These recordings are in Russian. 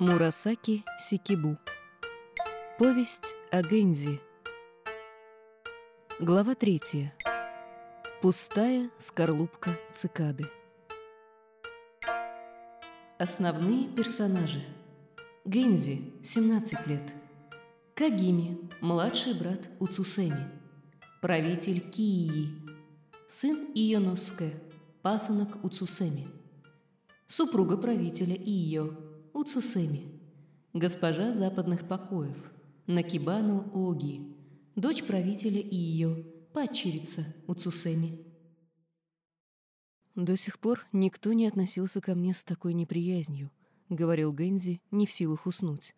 Мурасаки Сикибу. Повесть о Гэнзи. Глава третья. Пустая скорлупка цикады. Основные персонажи. Гэнзи, 17 лет. Кагими, младший брат Уцусеми. Правитель Кии. Сын Ионоске, пасынок Уцусеми. Супруга правителя Ио, Уцусеми. Госпожа западных покоев, Накибану Оги. Дочь правителя Ио, падчерица Уцусеми. «До сих пор никто не относился ко мне с такой неприязнью», — говорил Гэнзи, не в силах уснуть.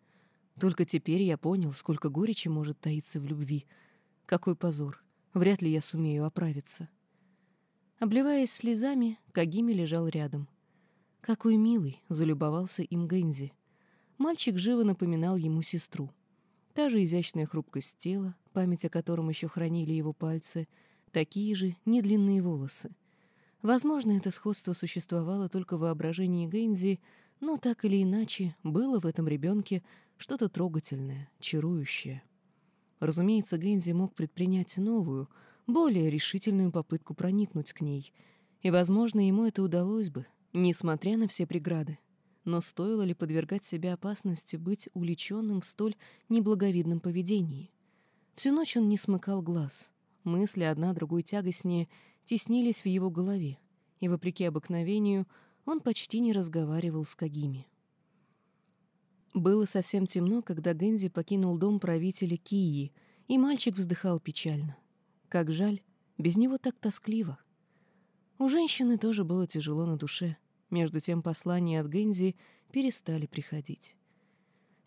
«Только теперь я понял, сколько горечи может таиться в любви. Какой позор! Вряд ли я сумею оправиться». Обливаясь слезами, Кагими лежал рядом. «Какой милый!» — залюбовался им Гэнзи. Мальчик живо напоминал ему сестру. Та же изящная хрупкость тела, память о котором еще хранили его пальцы, такие же недлинные волосы. Возможно, это сходство существовало только в воображении Гэнзи, но так или иначе было в этом ребенке что-то трогательное, чарующее. Разумеется, Гэнзи мог предпринять новую, более решительную попытку проникнуть к ней, и, возможно, ему это удалось бы, несмотря на все преграды. Но стоило ли подвергать себя опасности быть уличенным в столь неблаговидном поведении? Всю ночь он не смыкал глаз. Мысли одна другой тягостнее теснились в его голове, и, вопреки обыкновению, он почти не разговаривал с Кагими. Было совсем темно, когда Гэнзи покинул дом правителя Кии, и мальчик вздыхал печально. Как жаль, без него так тоскливо. У женщины тоже было тяжело на душе. Между тем послания от Гэнзи перестали приходить.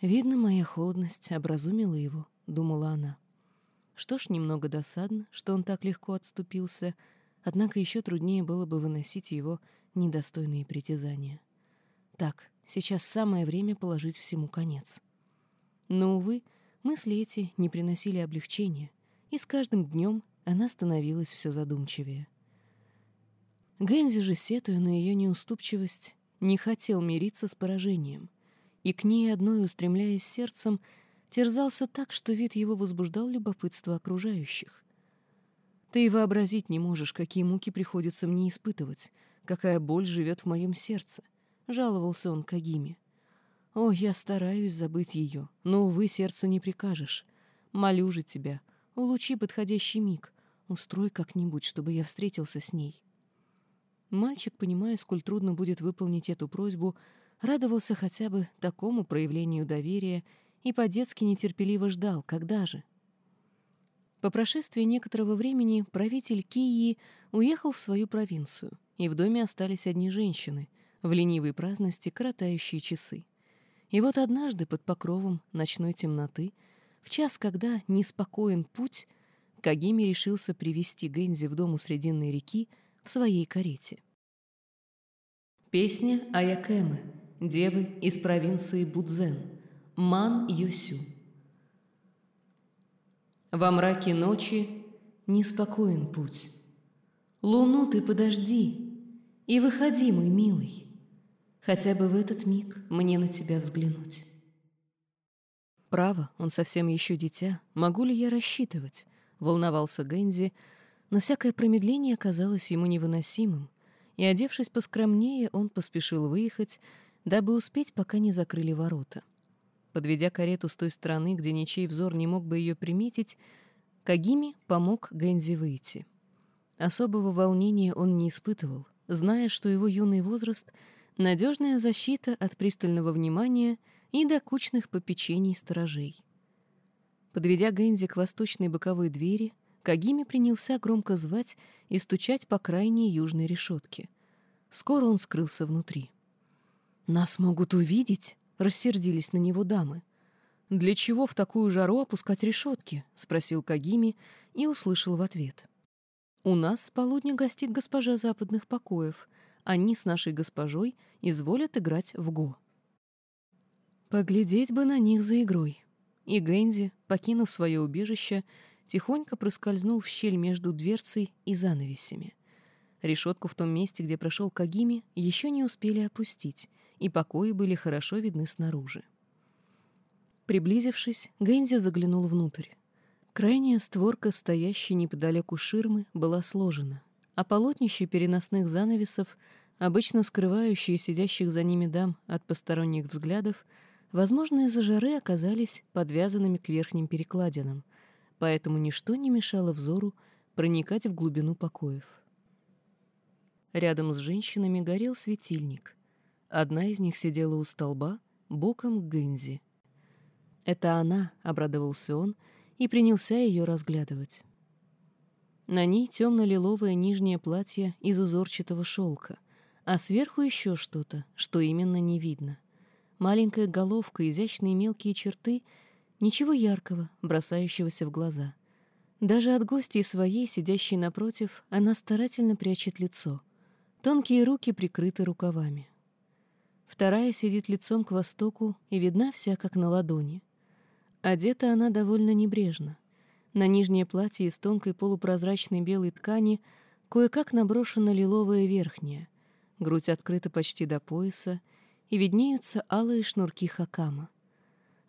«Видно, моя холодность образумила его», — думала она. Что ж, немного досадно, что он так легко отступился, однако еще труднее было бы выносить его недостойные притязания. Так, сейчас самое время положить всему конец. Но, увы, мысли эти не приносили облегчения, и с каждым днем она становилась все задумчивее. Гэнзи же, сетуя на ее неуступчивость, не хотел мириться с поражением, и к ней одной устремляясь сердцем, терзался так, что вид его возбуждал любопытство окружающих. Ты и вообразить не можешь, какие муки приходится мне испытывать, какая боль живет в моем сердце, — жаловался он Кагиме. О, я стараюсь забыть ее, но, увы, сердцу не прикажешь. Молю же тебя, улучи подходящий миг, устрой как-нибудь, чтобы я встретился с ней. Мальчик, понимая, сколь трудно будет выполнить эту просьбу, радовался хотя бы такому проявлению доверия и по-детски нетерпеливо ждал, когда же. По прошествии некоторого времени правитель Кии уехал в свою провинцию, и в доме остались одни женщины, в ленивой праздности коротающие часы. И вот однажды под покровом ночной темноты, в час, когда неспокоен путь, Кагими решился привести Гэнзи в дом у Срединной реки в своей карете. Песня Аякэмы, девы из провинции Будзен, Ман Юсю. Во мраке ночи неспокоен путь. Луну ты подожди и выходи, мой милый. Хотя бы в этот миг мне на тебя взглянуть. Право, он совсем еще дитя. Могу ли я рассчитывать? Волновался Гэнзи, но всякое промедление казалось ему невыносимым, и, одевшись поскромнее, он поспешил выехать, дабы успеть, пока не закрыли ворота. Подведя карету с той стороны, где ничей взор не мог бы ее приметить, Кагими помог Гэнзи выйти. Особого волнения он не испытывал, зная, что его юный возраст — надежная защита от пристального внимания и докучных попечений сторожей. Подведя Гэнзи к восточной боковой двери, Кагими принялся громко звать и стучать по крайней южной решетке. Скоро он скрылся внутри. «Нас могут увидеть», — рассердились на него дамы. «Для чего в такую жару опускать решетки?» — спросил Кагими и услышал в ответ. «У нас с полудня гостит госпожа западных покоев. Они с нашей госпожой изволят играть в го». Поглядеть бы на них за игрой. И Гэнзи, покинув свое убежище, тихонько проскользнул в щель между дверцей и занавесями. Решетку в том месте, где прошел Кагими, еще не успели опустить, и покои были хорошо видны снаружи. Приблизившись, Гэнзи заглянул внутрь. Крайняя створка, стоящая неподалеку ширмы, была сложена, а полотнище переносных занавесов, обычно скрывающие сидящих за ними дам от посторонних взглядов, возможно, из-за жары оказались подвязанными к верхним перекладинам, поэтому ничто не мешало взору проникать в глубину покоев. Рядом с женщинами горел светильник. Одна из них сидела у столба, боком к Гэнзи. «Это она», — обрадовался он, и принялся ее разглядывать. На ней темно-лиловое нижнее платье из узорчатого шелка, а сверху еще что-то, что именно не видно. Маленькая головка, изящные мелкие черты, ничего яркого, бросающегося в глаза. Даже от гостей своей, сидящей напротив, она старательно прячет лицо — Тонкие руки прикрыты рукавами. Вторая сидит лицом к востоку и видна вся как на ладони. Одета она довольно небрежно. На нижнее платье из тонкой полупрозрачной белой ткани кое-как наброшена лиловая верхняя, грудь открыта почти до пояса, и виднеются алые шнурки хакама.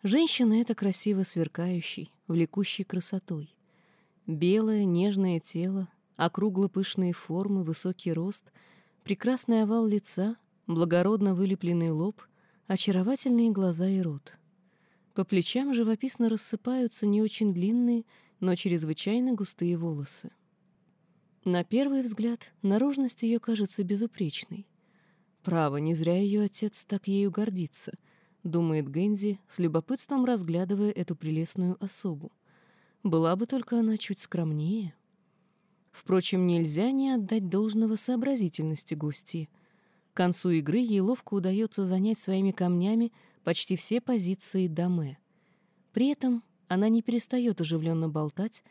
Женщина эта красиво сверкающей, влекущей красотой. Белое, нежное тело, округло-пышные формы, высокий рост — Прекрасный овал лица, благородно вылепленный лоб, очаровательные глаза и рот. По плечам живописно рассыпаются не очень длинные, но чрезвычайно густые волосы. На первый взгляд наружность ее кажется безупречной. Право, не зря ее отец так ею гордится, думает Гензи, с любопытством разглядывая эту прелестную особу. Была бы только она чуть скромнее. Впрочем, нельзя не отдать должного сообразительности гости. К концу игры ей ловко удается занять своими камнями почти все позиции дамы. При этом она не перестает оживленно болтать,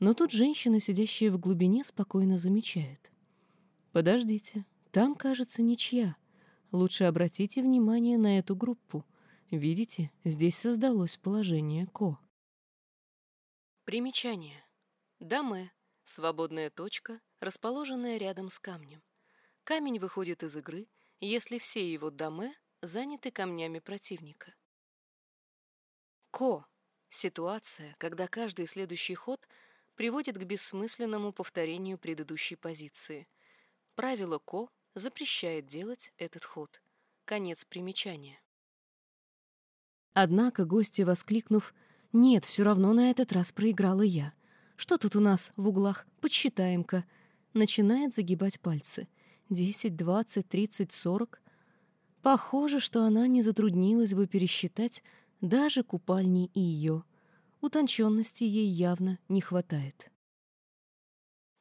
но тут женщина, сидящая в глубине, спокойно замечает. «Подождите, там, кажется, ничья. Лучше обратите внимание на эту группу. Видите, здесь создалось положение Ко». Примечание. Дамы Свободная точка, расположенная рядом с камнем. Камень выходит из игры, если все его дамы заняты камнями противника. Ко — ситуация, когда каждый следующий ход приводит к бессмысленному повторению предыдущей позиции. Правило Ко запрещает делать этот ход. Конец примечания. Однако гости, воскликнув «Нет, все равно на этот раз проиграла я», что тут у нас в углах? Подсчитаем-ка. Начинает загибать пальцы. Десять, двадцать, тридцать, сорок. Похоже, что она не затруднилась бы пересчитать даже купальни и ее. Утонченности ей явно не хватает.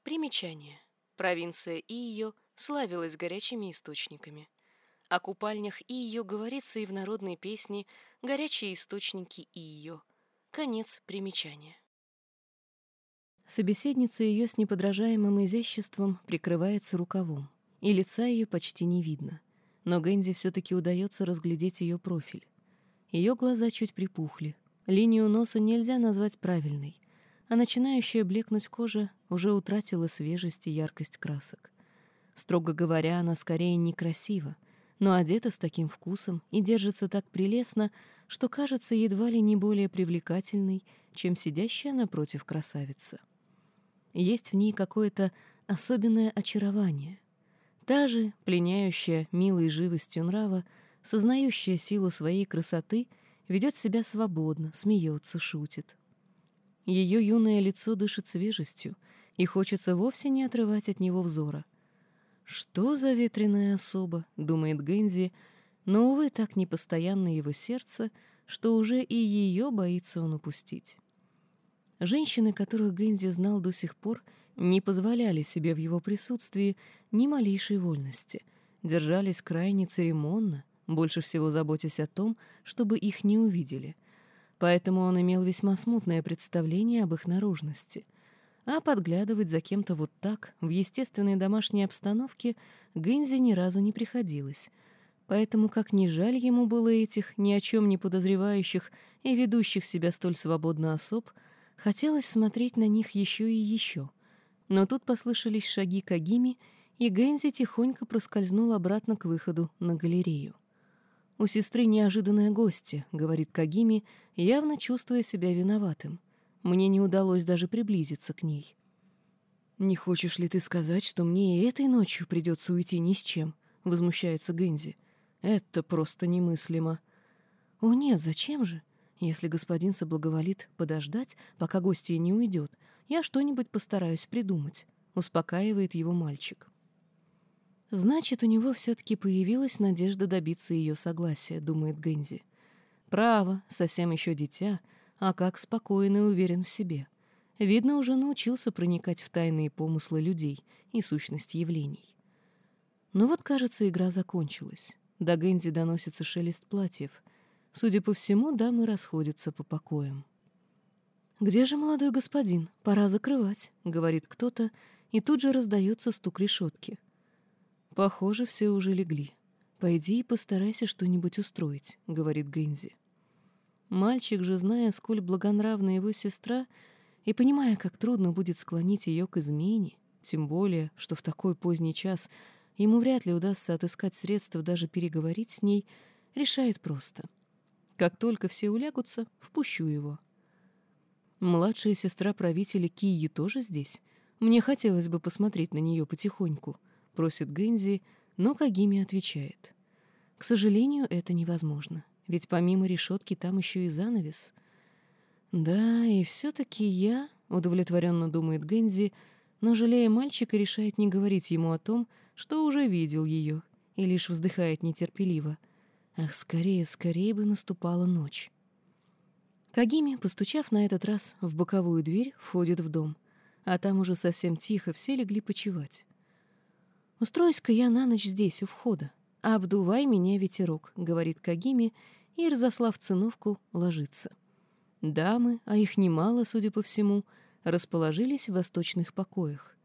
Примечание. Провинция и ее славилась горячими источниками. О купальнях и ее говорится и в народной песне «Горячие источники и ее». Конец примечания. Собеседница ее с неподражаемым изяществом прикрывается рукавом, и лица ее почти не видно. Но Гэнди все-таки удается разглядеть ее профиль. Ее глаза чуть припухли. Линию носа нельзя назвать правильной, а начинающая блекнуть кожа уже утратила свежесть и яркость красок. Строго говоря, она скорее некрасива, но одета с таким вкусом и держится так прелестно, что кажется едва ли не более привлекательной, чем сидящая напротив красавица. Есть в ней какое-то особенное очарование. Та же, пленяющая милой живостью нрава, сознающая силу своей красоты, ведет себя свободно, смеется, шутит. Ее юное лицо дышит свежестью, и хочется вовсе не отрывать от него взора. «Что за ветреная особа?» — думает Гэнзи, но, увы, так непостоянно его сердце, что уже и ее боится он упустить. Женщины, которых Гэнзи знал до сих пор, не позволяли себе в его присутствии ни малейшей вольности, держались крайне церемонно, больше всего заботясь о том, чтобы их не увидели. Поэтому он имел весьма смутное представление об их наружности. А подглядывать за кем-то вот так, в естественной домашней обстановке, Гэнзи ни разу не приходилось. Поэтому, как ни жаль ему было этих ни о чем не подозревающих и ведущих себя столь свободно особ, Хотелось смотреть на них еще и еще. Но тут послышались шаги Кагими, и Гэнзи тихонько проскользнул обратно к выходу на галерею. «У сестры неожиданная гостья», — говорит Кагими, явно чувствуя себя виноватым. «Мне не удалось даже приблизиться к ней». «Не хочешь ли ты сказать, что мне и этой ночью придется уйти ни с чем?» — возмущается Гэнзи. «Это просто немыслимо». «О нет, зачем же? Если господин соблаговолит подождать, пока гостья не уйдет, я что-нибудь постараюсь придумать», — успокаивает его мальчик. «Значит, у него все-таки появилась надежда добиться ее согласия», — думает Гэнзи. «Право, совсем еще дитя, а как спокоен и уверен в себе. Видно, уже научился проникать в тайные помыслы людей и сущность явлений». Но вот, кажется, игра закончилась. До Гэнзи доносится шелест платьев. Судя по всему, дамы расходятся по покоям. «Где же молодой господин? Пора закрывать», — говорит кто-то, и тут же раздается стук решетки. «Похоже, все уже легли. Пойди и постарайся что-нибудь устроить», — говорит Гэнзи. Мальчик же, зная, сколь благонравна его сестра, и понимая, как трудно будет склонить ее к измене, тем более, что в такой поздний час ему вряд ли удастся отыскать средства даже переговорить с ней, решает просто. Как только все улягутся, впущу его. Младшая сестра правителя Кии тоже здесь. Мне хотелось бы посмотреть на нее потихоньку, просит Гэнзи, но Кагими отвечает. К сожалению, это невозможно, ведь помимо решетки там еще и занавес. Да, и все-таки я, удовлетворенно думает Гэнзи, но, жалея мальчика, решает не говорить ему о том, что уже видел ее, и лишь вздыхает нетерпеливо. Ах, скорее, скорее бы наступала ночь. Кагими, постучав на этот раз в боковую дверь, входит в дом, а там уже совсем тихо, все легли почевать. «Устроюсь-ка я на ночь здесь, у входа. Обдувай меня, ветерок», — говорит Кагими, и, разослав циновку, ложится. Дамы, а их немало, судя по всему, расположились в восточных покоях.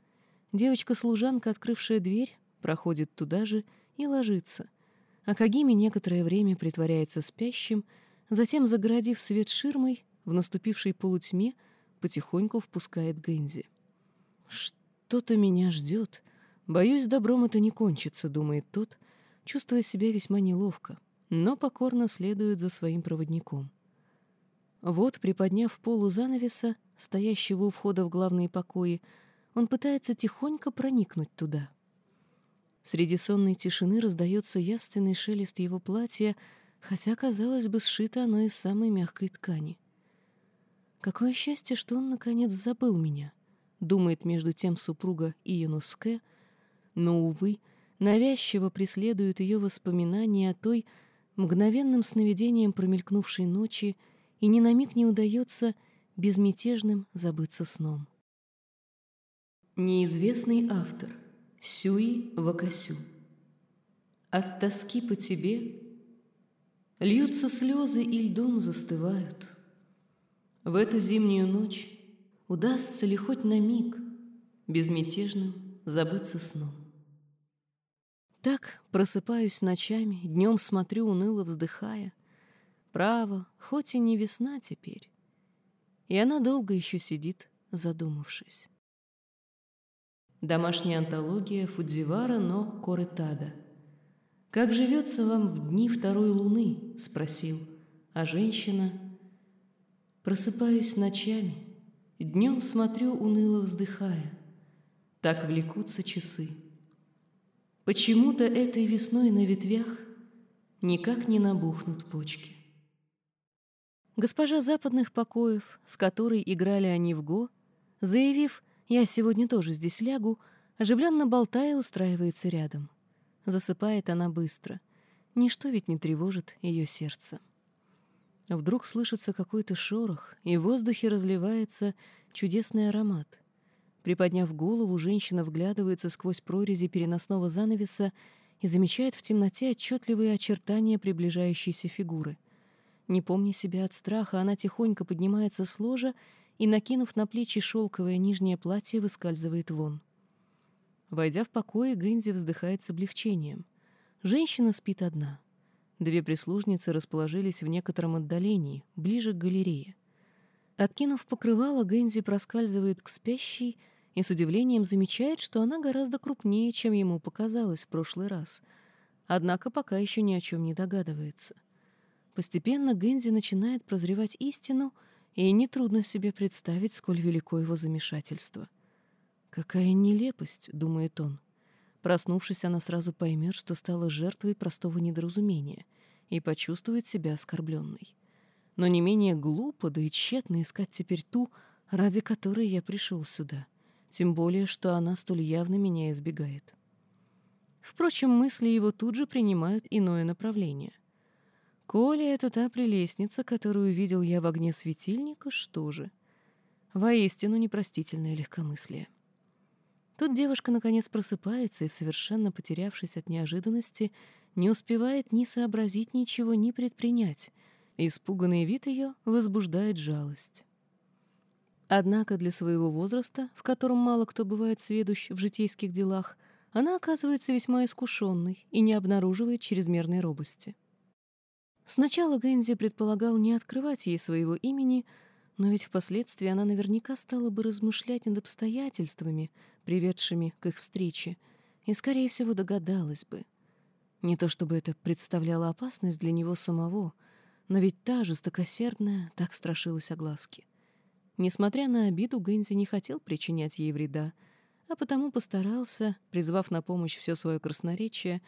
Девочка-служанка, открывшая дверь, проходит туда же и ложится. А Кагими некоторое время притворяется спящим, затем, загородив свет ширмой, в наступившей полутьме потихоньку впускает Гэнзи. «Что-то меня ждет. Боюсь, добром это не кончится», — думает тот, чувствуя себя весьма неловко, но покорно следует за своим проводником. Вот, приподняв полу занавеса, стоящего у входа в главные покои, он пытается тихонько проникнуть туда. Среди сонной тишины раздается явственный шелест его платья, хотя, казалось бы, сшито оно из самой мягкой ткани. «Какое счастье, что он, наконец, забыл меня», — думает между тем супруга Иенуске, но, увы, навязчиво преследуют ее воспоминания о той мгновенным сновидением промелькнувшей ночи, и ни на миг не удается безмятежным забыться сном. Неизвестный автор. Сюи Вакасю. От тоски по тебе Льются слезы и льдом застывают. В эту зимнюю ночь Удастся ли хоть на миг Безмятежным забыться сном? Так просыпаюсь ночами, Днем смотрю, уныло вздыхая. Право, хоть и не весна теперь, И она долго еще сидит, задумавшись. Домашняя антология Фудзивара но Корытада. «Как живется вам в дни второй луны?» — спросил. А женщина... Просыпаюсь ночами, днем смотрю, уныло вздыхая. Так влекутся часы. Почему-то этой весной на ветвях никак не набухнут почки. Госпожа западных покоев, с которой играли они в го, заявив я сегодня тоже здесь лягу, оживленно болтая, устраивается рядом. Засыпает она быстро. Ничто ведь не тревожит ее сердце. Вдруг слышится какой-то шорох, и в воздухе разливается чудесный аромат. Приподняв голову, женщина вглядывается сквозь прорези переносного занавеса и замечает в темноте отчетливые очертания приближающейся фигуры. Не помня себя от страха, она тихонько поднимается с ложа и, накинув на плечи шелковое нижнее платье, выскальзывает вон. Войдя в покое, Гэнзи вздыхает с облегчением. Женщина спит одна. Две прислужницы расположились в некотором отдалении, ближе к галерее. Откинув покрывало, Гэнзи проскальзывает к спящей и с удивлением замечает, что она гораздо крупнее, чем ему показалось в прошлый раз. однако пока еще ни о чем не догадывается. Постепенно Гензи начинает прозревать истину, и нетрудно себе представить, сколь велико его замешательство. «Какая нелепость», — думает он. Проснувшись, она сразу поймет, что стала жертвой простого недоразумения и почувствует себя оскорбленной. Но не менее глупо, да и тщетно искать теперь ту, ради которой я пришел сюда, тем более, что она столь явно меня избегает. Впрочем, мысли его тут же принимают иное направление. Коля — это та прелестница, которую видел я в огне светильника, что же? Воистину непростительное легкомыслие. Тут девушка наконец просыпается и, совершенно потерявшись от неожиданности, не успевает ни сообразить ничего, ни предпринять. Испуганный вид ее возбуждает жалость. Однако для своего возраста, в котором мало кто бывает сведущ в житейских делах, она оказывается весьма искушенной и не обнаруживает чрезмерной робости. Сначала Гэнзи предполагал не открывать ей своего имени, но ведь впоследствии она наверняка стала бы размышлять над обстоятельствами, приведшими к их встрече, и, скорее всего, догадалась бы. Не то чтобы это представляло опасность для него самого, но ведь та жестокосердная так страшилась огласки. Несмотря на обиду, Гэнзи не хотел причинять ей вреда, а потому постарался, призвав на помощь все свое красноречие,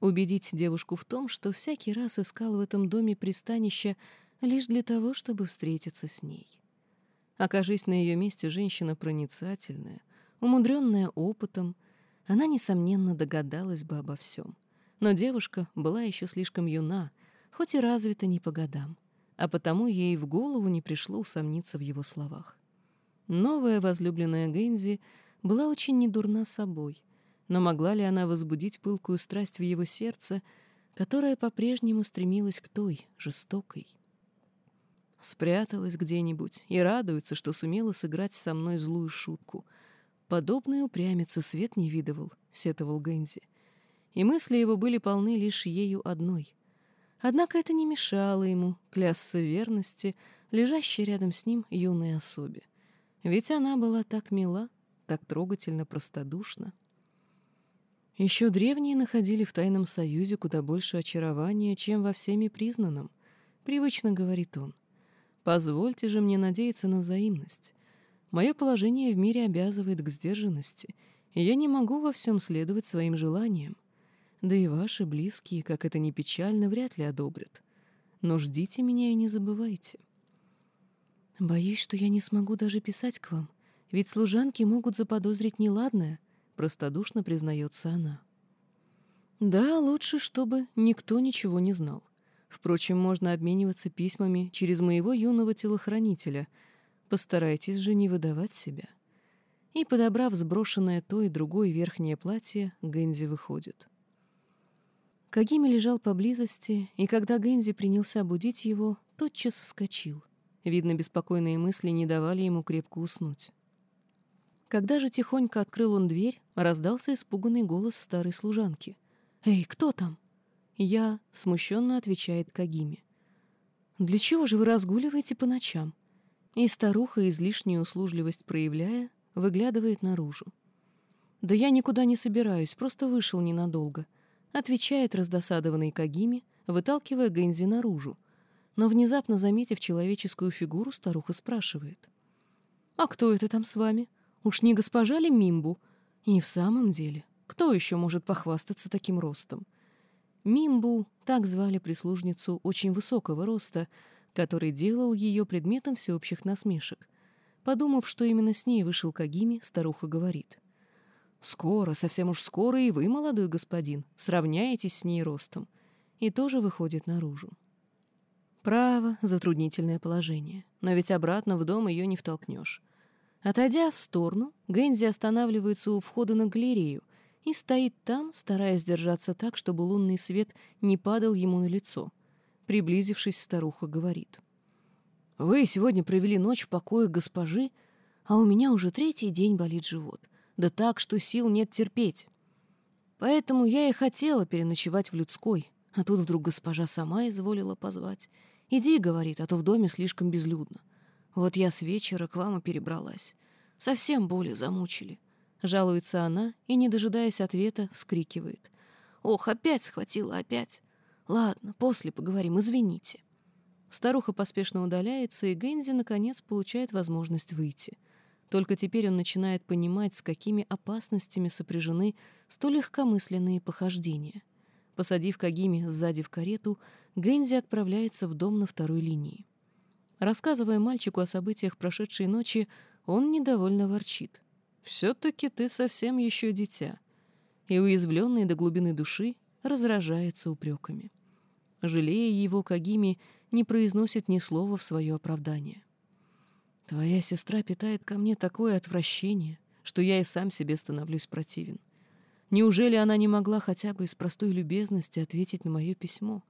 убедить девушку в том, что всякий раз искал в этом доме пристанище лишь для того, чтобы встретиться с ней. Окажись на ее месте женщина проницательная, умудренная опытом, она, несомненно, догадалась бы обо всем. Но девушка была еще слишком юна, хоть и развита не по годам, а потому ей в голову не пришло усомниться в его словах. Новая возлюбленная Гэнзи была очень недурна собой, но могла ли она возбудить пылкую страсть в его сердце, которая по-прежнему стремилась к той, жестокой? Спряталась где-нибудь и радуется, что сумела сыграть со мной злую шутку. Подобной упрямицы свет не видывал, — сетовал Гэнзи. И мысли его были полны лишь ею одной. Однако это не мешало ему клясться верности, лежащей рядом с ним юной особе. Ведь она была так мила, так трогательно простодушна. Еще древние находили в тайном союзе куда больше очарования, чем во всеми признанном, привычно говорит он. Позвольте же мне надеяться на взаимность. Мое положение в мире обязывает к сдержанности, и я не могу во всем следовать своим желаниям. Да и ваши близкие, как это ни печально, вряд ли одобрят. Но ждите меня и не забывайте. Боюсь, что я не смогу даже писать к вам, ведь служанки могут заподозрить неладное, простодушно признается она. Да, лучше, чтобы никто ничего не знал. Впрочем, можно обмениваться письмами через моего юного телохранителя. Постарайтесь же не выдавать себя. И, подобрав сброшенное то и другое верхнее платье, Гэнзи выходит. Кагими лежал поблизости, и когда Гэнзи принялся будить его, тотчас вскочил. Видно, беспокойные мысли не давали ему крепко уснуть. Когда же тихонько открыл он дверь, раздался испуганный голос старой служанки. «Эй, кто там?» «Я», — смущенно отвечает Кагиме. «Для чего же вы разгуливаете по ночам?» И старуха, излишнюю услужливость проявляя, выглядывает наружу. «Да я никуда не собираюсь, просто вышел ненадолго», — отвечает раздосадованный Кагими, выталкивая Гэнзи наружу. Но внезапно, заметив человеческую фигуру, старуха спрашивает. «А кто это там с вами?» Уж не госпожа ли Мимбу? И в самом деле, кто еще может похвастаться таким ростом? Мимбу, так звали прислужницу очень высокого роста, который делал ее предметом всеобщих насмешек. Подумав, что именно с ней вышел Кагими, старуха говорит. «Скоро, совсем уж скоро и вы, молодой господин, сравняетесь с ней ростом». И тоже выходит наружу. Право, затруднительное положение. Но ведь обратно в дом ее не втолкнешь. Отойдя в сторону, Гэнзи останавливается у входа на галерею и стоит там, стараясь держаться так, чтобы лунный свет не падал ему на лицо. Приблизившись, старуха говорит. «Вы сегодня провели ночь в покое госпожи, а у меня уже третий день болит живот. Да так, что сил нет терпеть. Поэтому я и хотела переночевать в людской, а тут вдруг госпожа сама изволила позвать. «Иди», — говорит, — «а то в доме слишком безлюдно». Вот я с вечера к вам и перебралась. Совсем боли замучили. Жалуется она и, не дожидаясь ответа, вскрикивает. Ох, опять схватила, опять. Ладно, после поговорим, извините. Старуха поспешно удаляется, и Гензи, наконец, получает возможность выйти. Только теперь он начинает понимать, с какими опасностями сопряжены столь легкомысленные похождения. Посадив Кагими сзади в карету, Гензи отправляется в дом на второй линии. Рассказывая мальчику о событиях прошедшей ночи, он недовольно ворчит. «Все-таки ты совсем еще дитя». И уязвленный до глубины души разражается упреками. Жалея его, Кагими не произносит ни слова в свое оправдание. «Твоя сестра питает ко мне такое отвращение, что я и сам себе становлюсь противен. Неужели она не могла хотя бы из простой любезности ответить на мое письмо?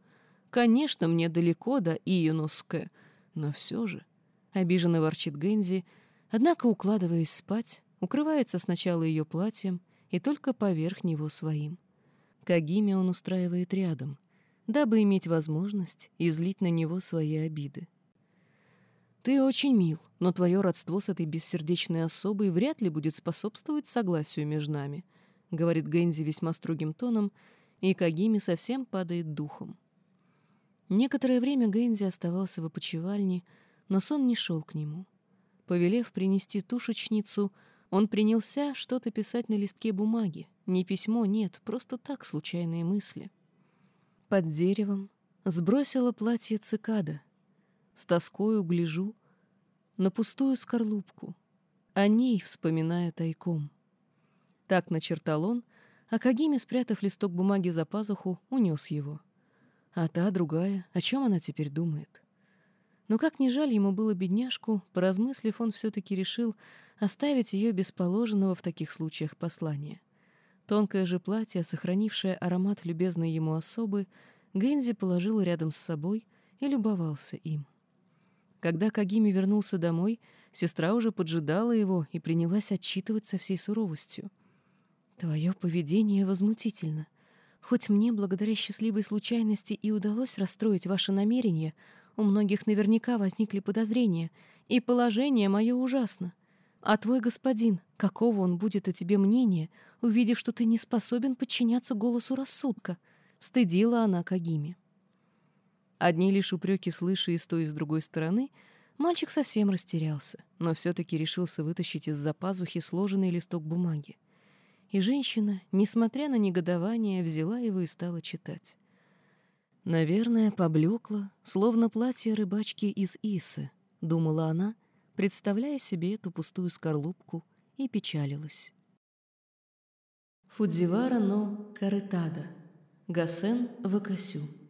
Конечно, мне далеко до Иеноске, но все же...» — обиженно ворчит Гензи, однако, укладываясь спать, укрывается сначала ее платьем и только поверх него своим. Кагими он устраивает рядом, дабы иметь возможность излить на него свои обиды. «Ты очень мил, но твое родство с этой бессердечной особой вряд ли будет способствовать согласию между нами», — говорит Гэнзи весьма строгим тоном, и Кагими совсем падает духом. Некоторое время Гэнзи оставался в опочивальне, но сон не шел к нему. Повелев принести тушечницу, он принялся что-то писать на листке бумаги. Не письмо, нет, просто так случайные мысли. Под деревом сбросила платье цикада. С тоскою гляжу на пустую скорлупку, о ней вспоминая тайком. Так начертал он, а Кагими, спрятав листок бумаги за пазуху, унес его. А та, другая, о чем она теперь думает? Но как ни жаль ему было бедняжку, поразмыслив, он все-таки решил оставить ее без положенного в таких случаях послания. Тонкое же платье, сохранившее аромат любезной ему особы, Гензи положил рядом с собой и любовался им. Когда Кагими вернулся домой, сестра уже поджидала его и принялась отчитывать со всей суровостью. «Твое поведение возмутительно. Хоть мне, благодаря счастливой случайности, и удалось расстроить ваше намерение, у многих наверняка возникли подозрения, и положение мое ужасно. А твой господин, какого он будет о тебе мнения, увидев, что ты не способен подчиняться голосу рассудка?» Стыдила она Кагими. Одни лишь упреки слыша и с той, и с другой стороны, мальчик совсем растерялся, но все-таки решился вытащить из-за пазухи сложенный листок бумаги. И женщина, несмотря на негодование, взяла его и стала читать. «Наверное, поблекла, словно платье рыбачки из Исы», — думала она, представляя себе эту пустую скорлупку, и печалилась. Фудзивара но Каретада. Гасен Вакасю.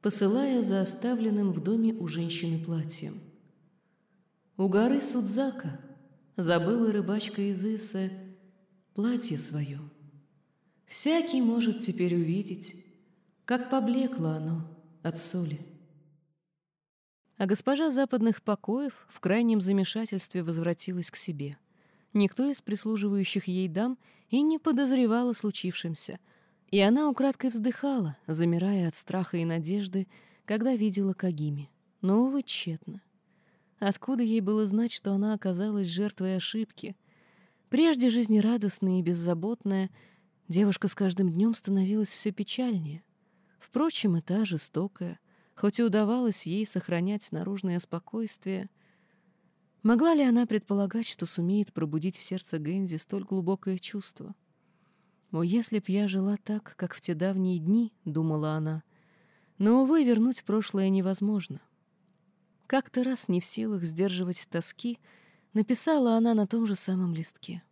Посылая за оставленным в доме у женщины платьем. У горы Судзака забыла рыбачка из Исы платье свое. Всякий может теперь увидеть, как поблекло оно от соли. А госпожа западных покоев в крайнем замешательстве возвратилась к себе. Никто из прислуживающих ей дам и не подозревал о случившемся, и она украдкой вздыхала, замирая от страха и надежды, когда видела Кагими. Но, увы, тщетно. Откуда ей было знать, что она оказалась жертвой ошибки? Прежде жизнерадостная и беззаботная, девушка с каждым днем становилась все печальнее. Впрочем, и та жестокая — Хоть и удавалось ей сохранять наружное спокойствие, могла ли она предполагать, что сумеет пробудить в сердце Гензи столь глубокое чувство? «О, если б я жила так, как в те давние дни», — думала она, но, увы, вернуть прошлое невозможно. Как-то раз не в силах сдерживать тоски, написала она на том же самом листке.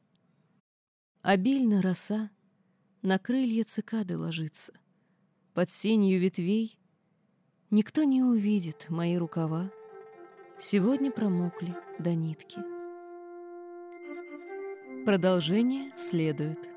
Обильно роса на крылья цикады ложится, под сенью ветвей Никто не увидит мои рукава. Сегодня промокли до нитки. Продолжение следует.